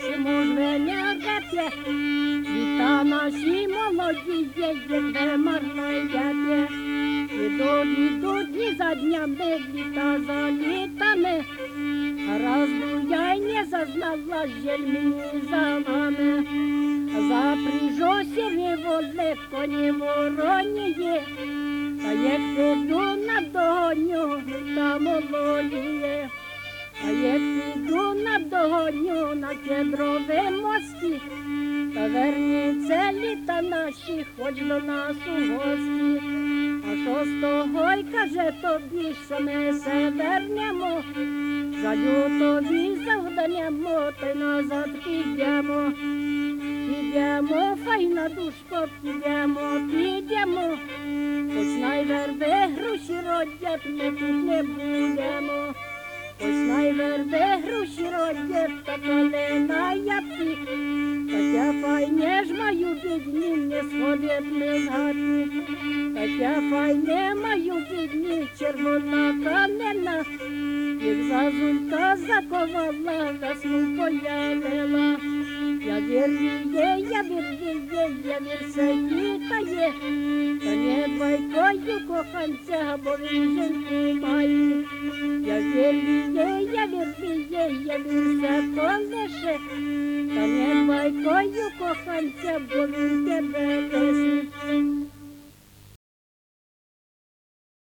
чому ж ви не рвете? Літа наші молоді є, де марно йдете. Ідуть, ідуть дні за днями, літа за літами. Разу я й не зазнала жаль мені за нами. Запряжу сірі воли, коні вороніє, та як піду на догоню, догоню на кедровім мості, та верніться літа наші, хоч до нас у гості. А що того й каже тобі, що ми се вернемо, за лютові завданемо, та й назад підемо. Підемо, файна душко, підемо, підемо. Хоч найверби груші родять, ми тут не будемо. Маю бідні, не сходить не з гати. Таке файне маю бідні, червона камена, як зазулька заковала, весну появила. Я вірвіє, я вірвіє, я вірсе вітає, та не двойкою коханця, бо він жінки має. Я вірвіє, я вірвіє, я вірсе колеше, та не Jaj, kajjuk a fence, borul, te